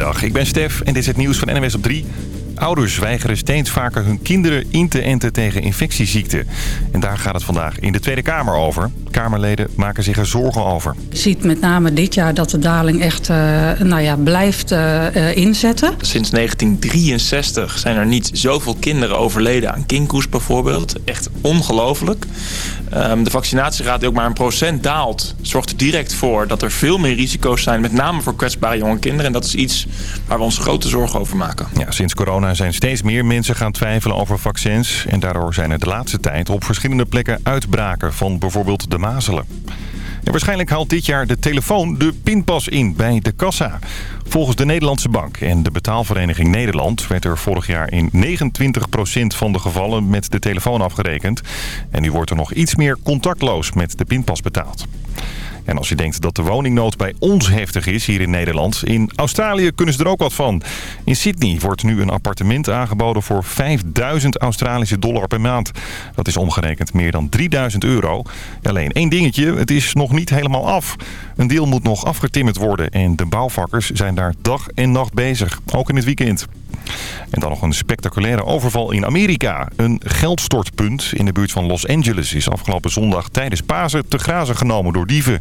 Goedemiddag, ik ben Stef en dit is het nieuws van NWS op 3. Ouders weigeren steeds vaker hun kinderen in te enten tegen infectieziekten. En daar gaat het vandaag in de Tweede Kamer over. Kamerleden maken zich er zorgen over. Je ziet met name dit jaar dat de daling echt uh, nou ja, blijft uh, inzetten. Sinds 1963 zijn er niet zoveel kinderen overleden aan kinkhoest bijvoorbeeld. Echt ongelooflijk. Um, de die ook maar een procent daalt... zorgt er direct voor dat er veel meer risico's zijn... met name voor kwetsbare jonge kinderen. En dat is iets waar we ons grote zorgen over maken. Ja, sinds corona zijn steeds meer mensen gaan twijfelen over vaccins. En daardoor zijn er de laatste tijd op verschillende plekken uitbraken van bijvoorbeeld de mazelen. En waarschijnlijk haalt dit jaar de telefoon de pinpas in bij de kassa. Volgens de Nederlandse Bank en de betaalvereniging Nederland... werd er vorig jaar in 29% van de gevallen met de telefoon afgerekend. En nu wordt er nog iets meer contactloos met de pinpas betaald. En als je denkt dat de woningnood bij ons heftig is hier in Nederland... in Australië kunnen ze er ook wat van. In Sydney wordt nu een appartement aangeboden voor 5000 Australische dollar per maand. Dat is omgerekend meer dan 3000 euro. Alleen één dingetje, het is nog niet helemaal af. Een deel moet nog afgetimmerd worden en de bouwvakkers zijn daar dag en nacht bezig. Ook in het weekend. En dan nog een spectaculaire overval in Amerika. Een geldstortpunt in de buurt van Los Angeles is afgelopen zondag tijdens Pasen te grazen genomen door dieven.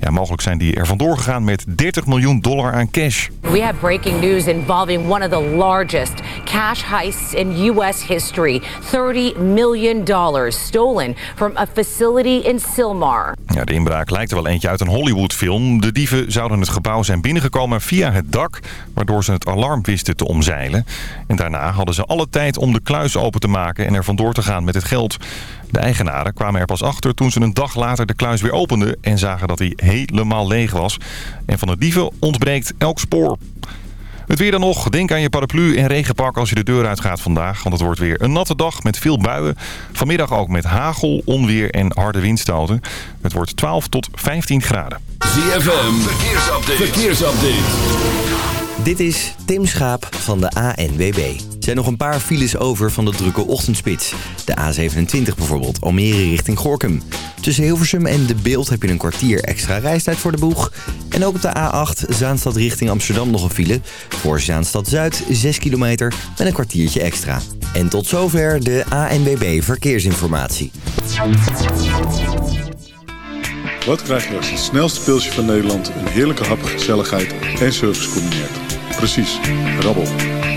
Ja, mogelijk zijn die er vandoor gegaan met 30 miljoen dollar aan cash. We have breaking news involving one of the largest cash heists in US history. 30 million dollars stolen from a facility in Silmar. Ja, de inbraak lijkt er wel eentje uit een Hollywoodfilm. De dieven zouden het gebouw zijn binnengekomen via het dak, waardoor ze het alarm wisten te omzeilen. En daarna hadden ze alle tijd om de kluis open te maken en er vandoor te gaan met het geld. De eigenaren kwamen er pas achter toen ze een dag later de kluis weer openden... en zagen dat hij helemaal leeg was. En van de dieven ontbreekt elk spoor. Het weer dan nog. Denk aan je paraplu en regenpak als je de deur uitgaat vandaag. Want het wordt weer een natte dag met veel buien. Vanmiddag ook met hagel, onweer en harde windstoten. Het wordt 12 tot 15 graden. ZFM, verkeersupdate. verkeersupdate. Dit is Tim Schaap van de ANWB. Er zijn nog een paar files over van de drukke ochtendspits. De A27 bijvoorbeeld, Almere richting Gorkum. Tussen Hilversum en De Beeld heb je een kwartier extra reistijd voor de boeg. En ook op de A8 Zaanstad richting Amsterdam nog een file. Voor Zaanstad Zuid 6 kilometer met een kwartiertje extra. En tot zover de ANWB Verkeersinformatie. Wat krijg je als het snelste pilsje van Nederland... een heerlijke hap, gezelligheid en service combineert? Precies, rabbel.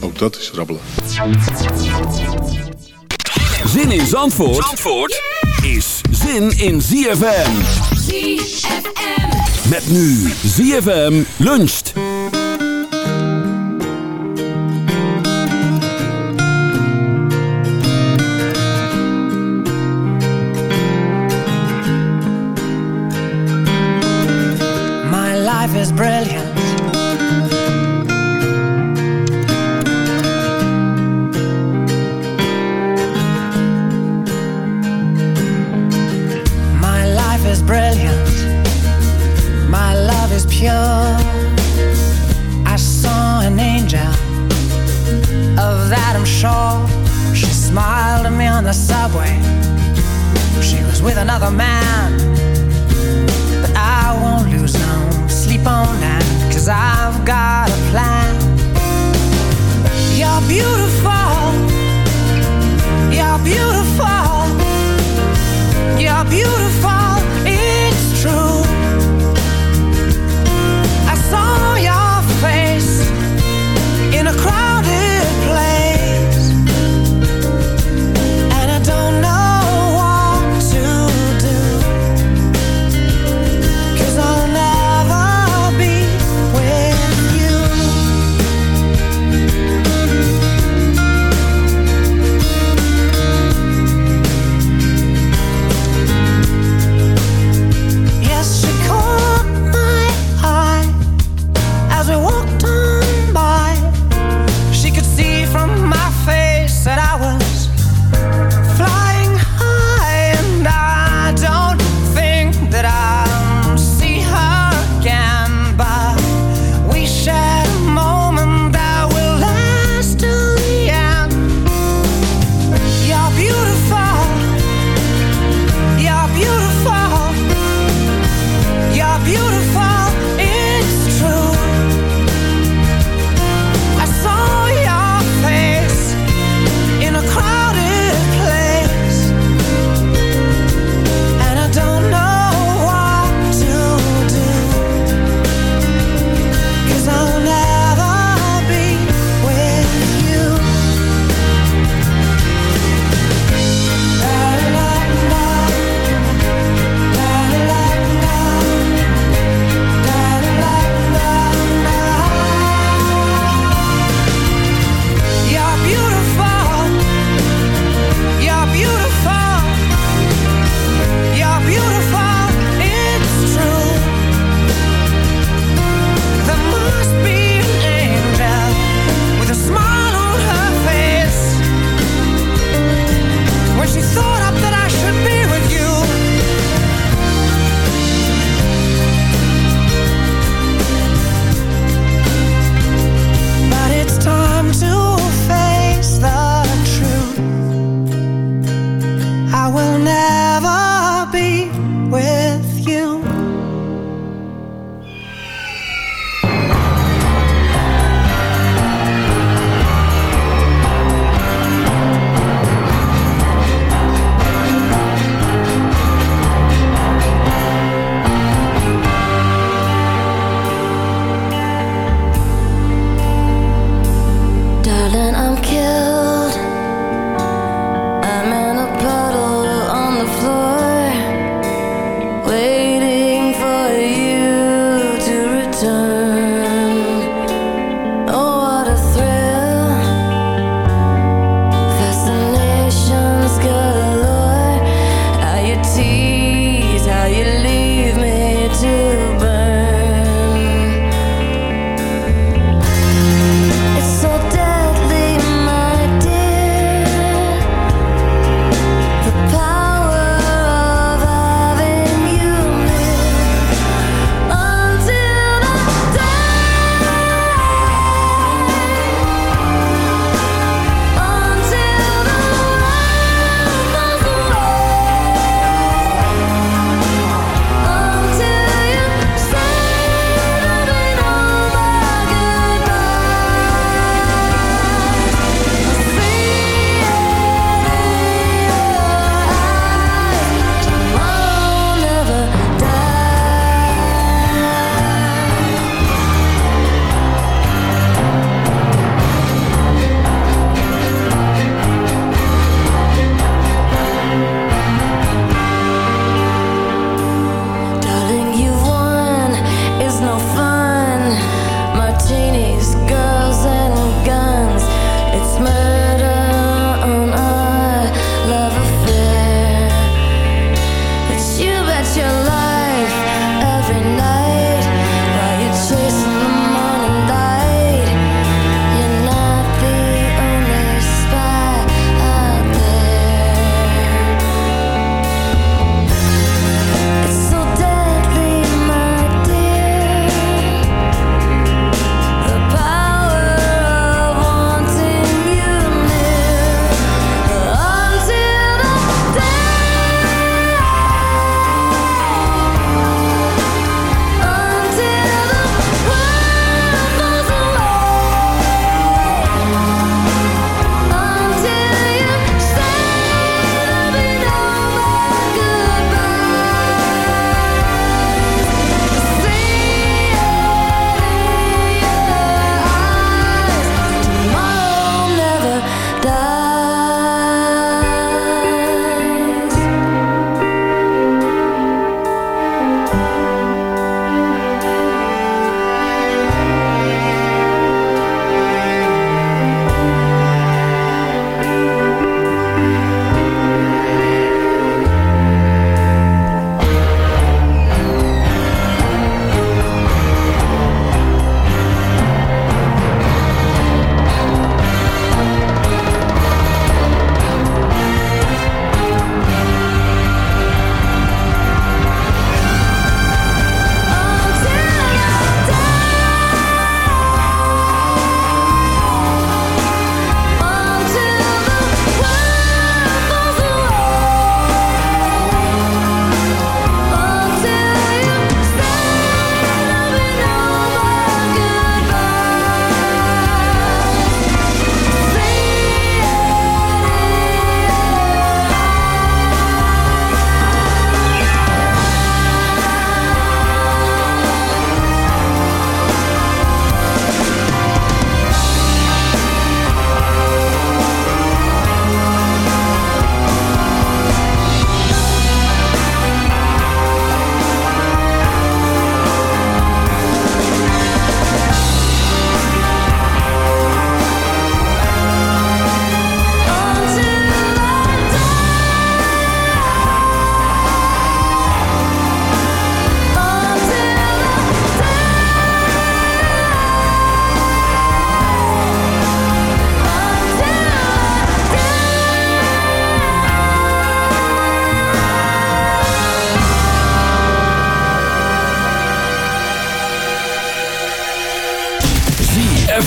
Ook dat is rabbelen. Zin in Zandvoort, Zandvoort is zin in ZFM. ZFM. Met nu ZFM luncht. My life is brilliant.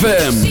ZFM.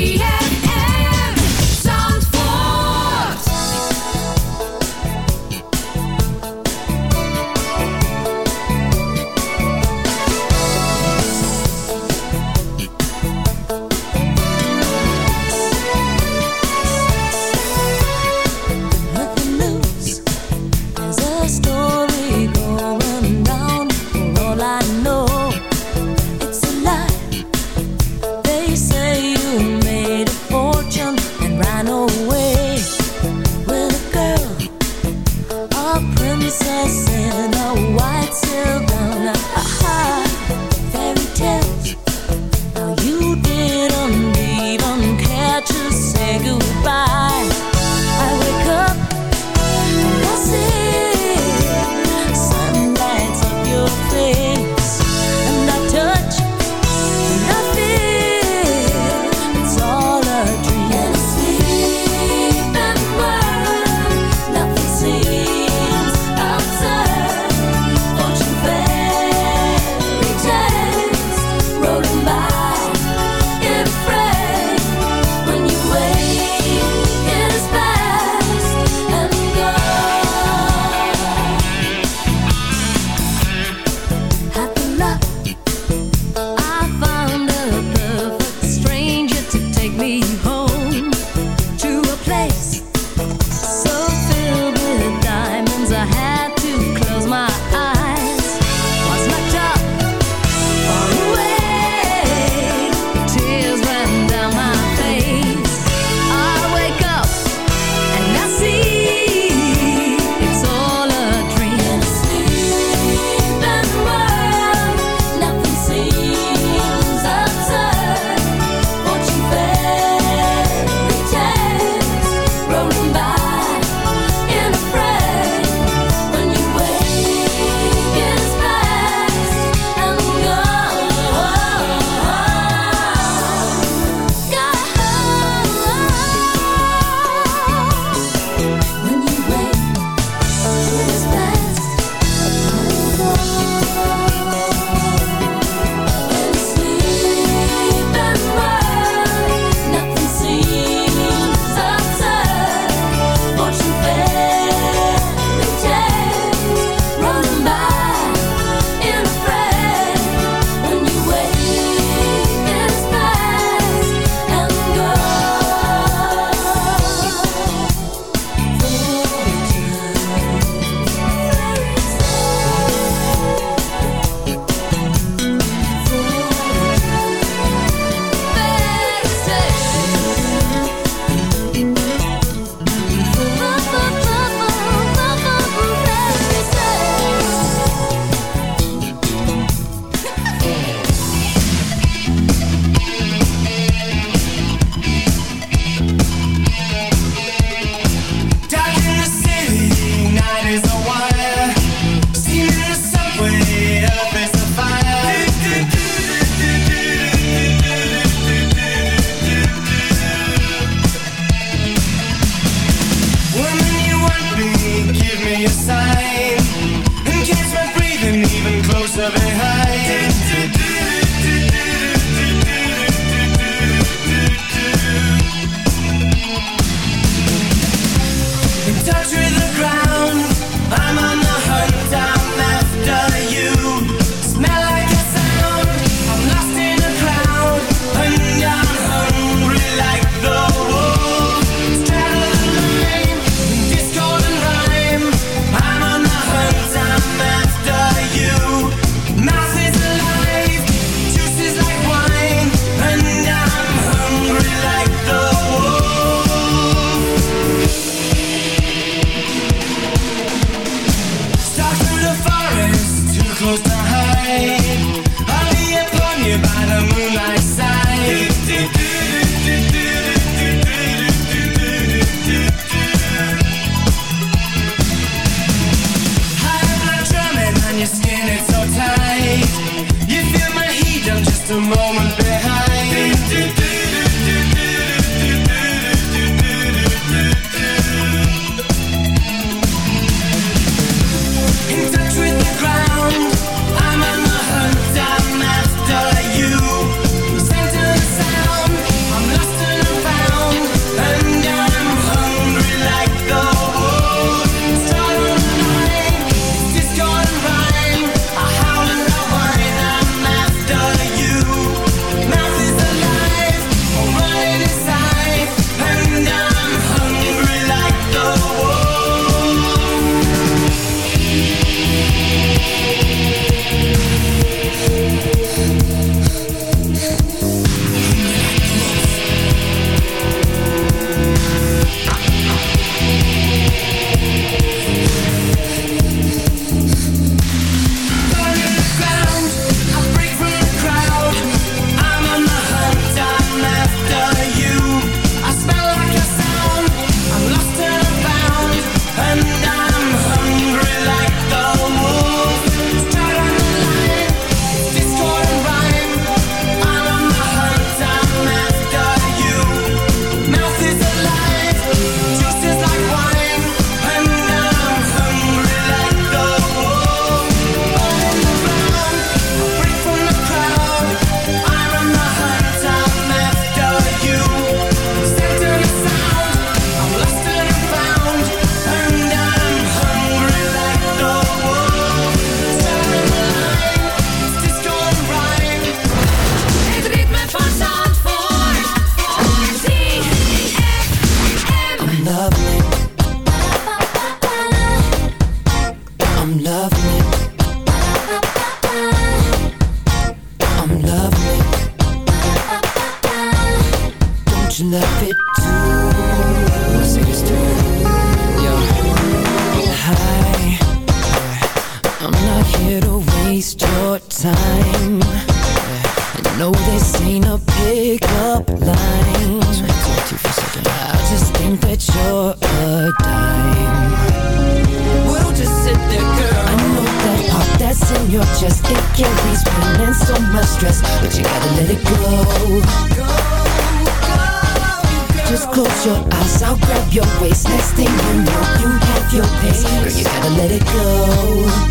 Just close your eyes, I'll grab your waist. Next thing you know, you have your pace. Girl, you gotta let it go.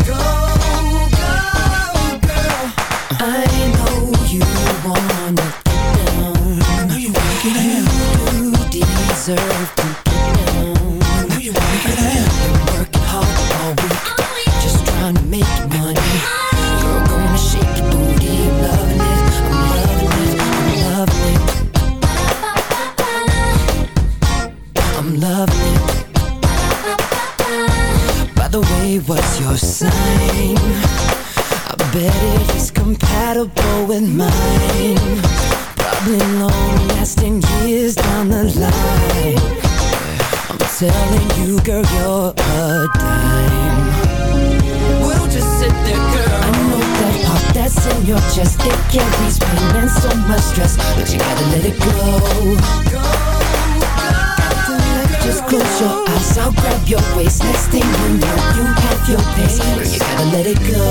Go, go, girl. I know you wanna get down. I know you wanna get down. You deserve to You go.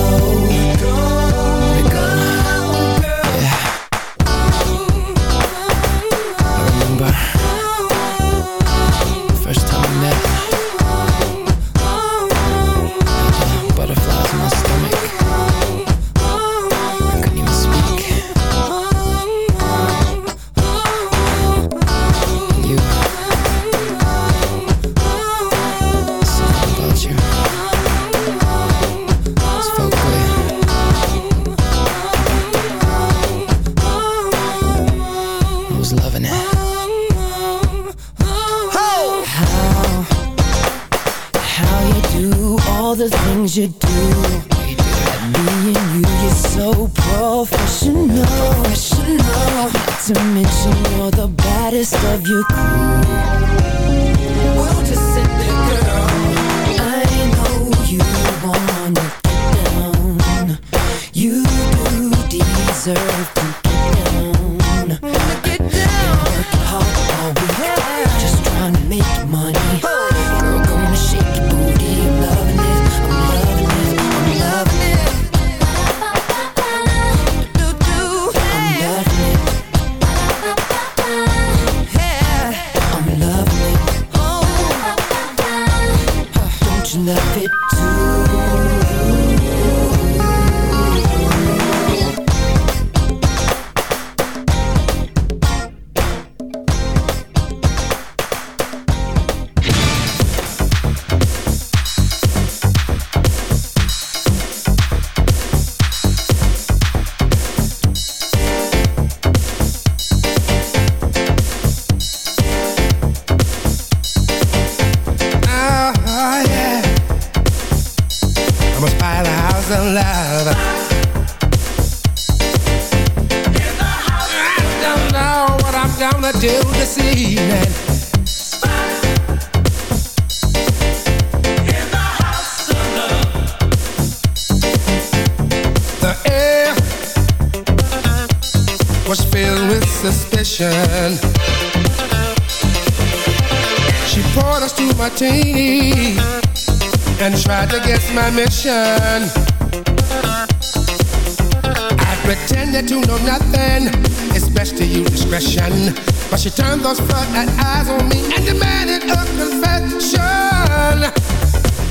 eyes on me and demanded a confession.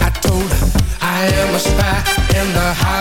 I told her I am a spy in the house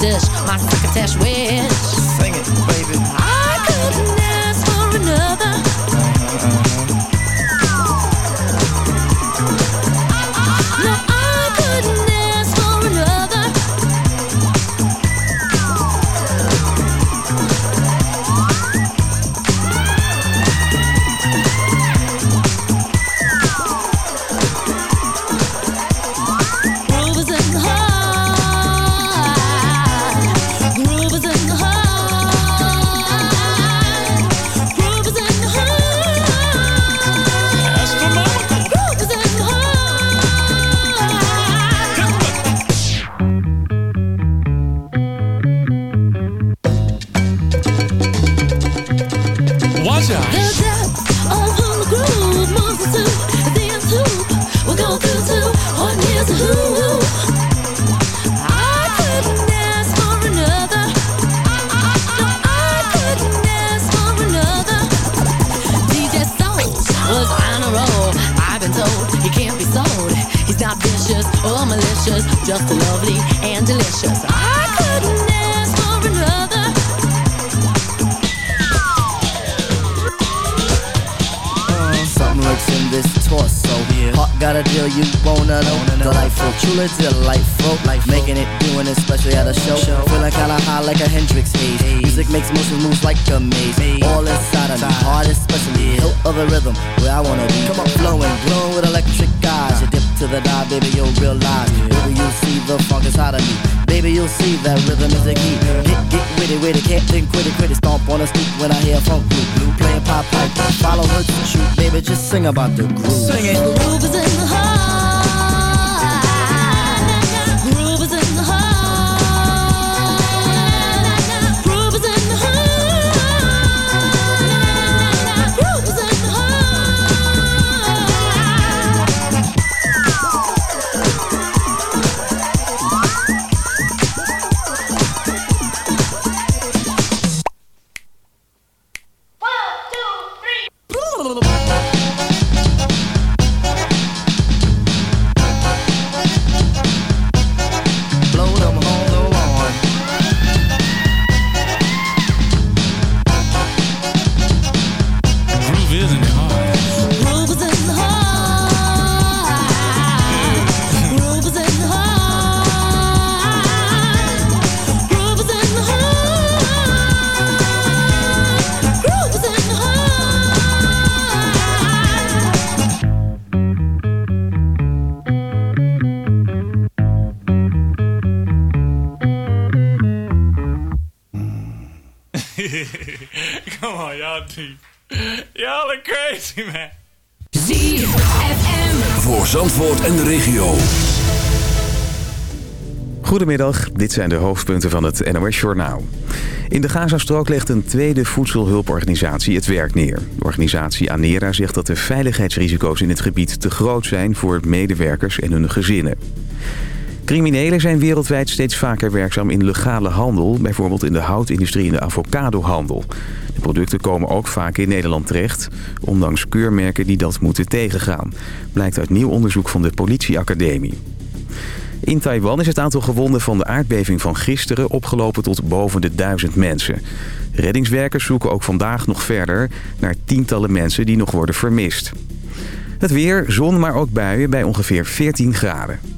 dish, my crocketesh wish. heart got a deal you wanna know. Delightful, truly delightful. Life making it, doing it, especially at a show. Feeling kinda high like a Hendrix haze. Music makes motion moves like a maze. All inside of me, heart especially. Hilt of the rhythm, where I wanna be. Come on, flowing, glowing with electric eyes. You dip to the dive, baby, you'll realize. Baby, you'll see the funk inside of me. Baby, you'll see that rhythm is a key. Get, get with it, it, can't think, quit it, quit it. Stomp on the stoop when I hear funk blue, blue pop like follow her to shoot, baby. Just sing about the groove. Sing it. The groove is in the heart. Voor Zandvoort en de regio. Goedemiddag, dit zijn de hoofdpunten van het NOS-journaal. In de Gazastrook legt een tweede voedselhulporganisatie het werk neer. De organisatie ANERA zegt dat de veiligheidsrisico's in het gebied te groot zijn voor medewerkers en hun gezinnen. Criminelen zijn wereldwijd steeds vaker werkzaam in legale handel, bijvoorbeeld in de houtindustrie en de avocadohandel. De producten komen ook vaak in Nederland terecht, ondanks keurmerken die dat moeten tegengaan. Blijkt uit nieuw onderzoek van de politieacademie. In Taiwan is het aantal gewonden van de aardbeving van gisteren opgelopen tot boven de duizend mensen. Reddingswerkers zoeken ook vandaag nog verder naar tientallen mensen die nog worden vermist. Het weer, zon maar ook buien bij ongeveer 14 graden.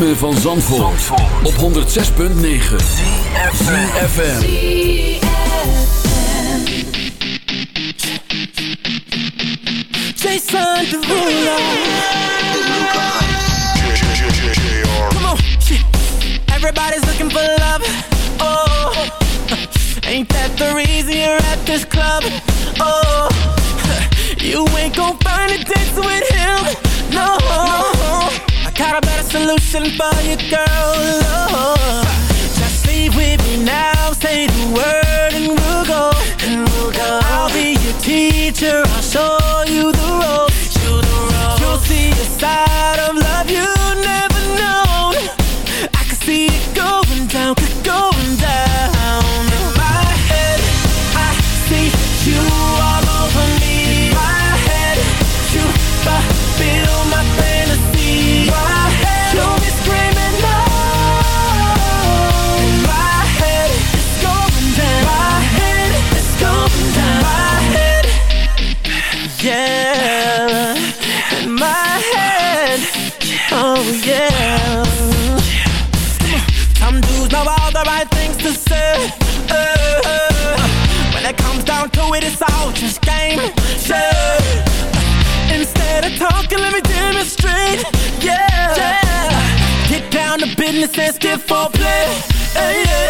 ritme van Zandvoort, Zandvoort. op 106.9 CFFM Jason Derulo. Come on, everybody's looking for love. Oh, ain't that the reason you're at this club? Oh, you ain't gonna find a dance with him. No. solution for you, girl, Lord. Just leave with me now, say the word and we'll go, and we'll go. I'll be your teacher, witnesses, stiff for play. Hey, yeah.